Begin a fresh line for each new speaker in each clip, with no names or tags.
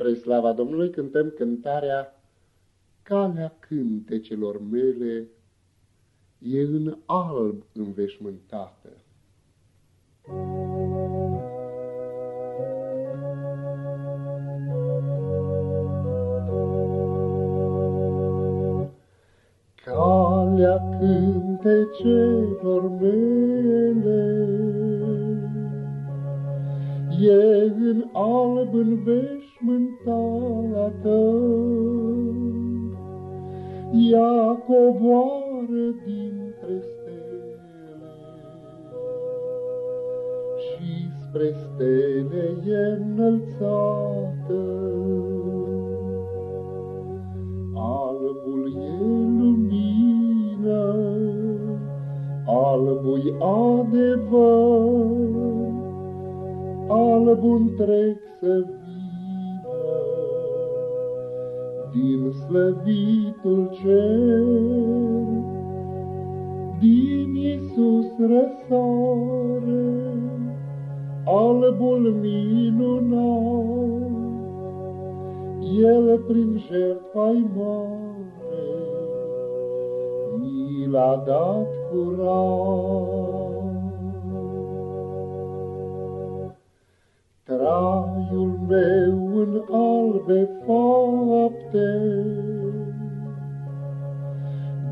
Spre slava Domnului cântăm cântarea Calea cântecelor mele e în alb înveșmântată. Calea cântecelor mele e în alb înveșmântată. Ea coboară dintre stele și spre stele e înălțată. Albul e lumină, albul adevăr, alb întreg să din slăvitul cer, din Iisus răsare, albul minunat, El prin jertfa mare, mi l-a dat curat. Traiul meu în albe fapte,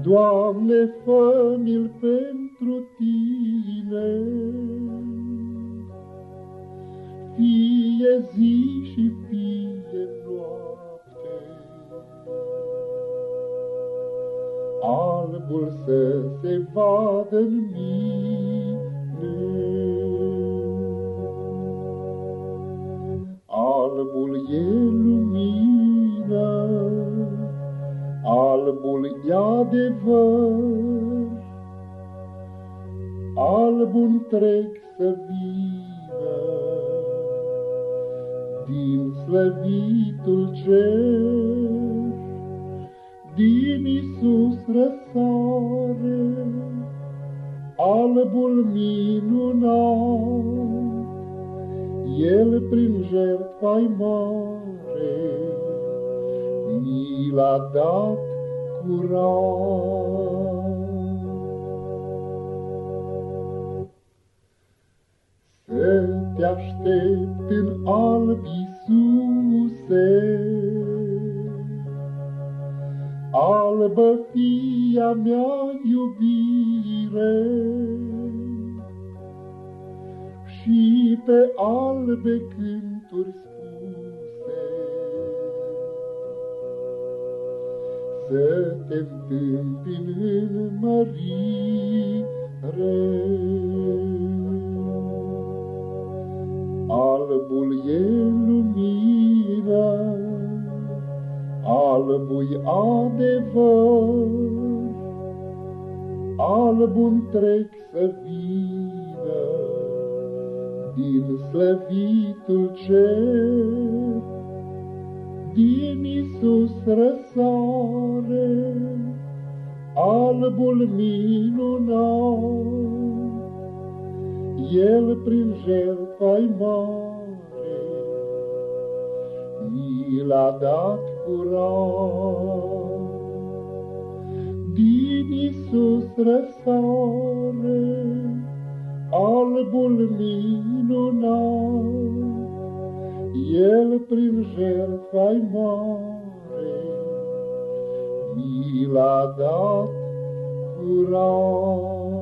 Doamne, fă pentru Tine. Fie zi și fie noapte, Albul să se vadă în mine. Albul e adevăr, albul întreg să vină din slăvitul cer, din Iisus răsare, albul minunat. El prin jertfa mare mi l-a dat curat. Să te aștept în alb, Iisuse, albă fia mea iubire, și pe albe cânturi Să te întâmpin în mărire, Albul e lumina, albul adevăr, albul întreg să vină din slăvitul cer, din Iisus răsare, albul minunat. El prin jertfa mare mi l-a dat curat. Din Iisus răsare, albul minunat, El prin jertfa mare mi l-a dat curat.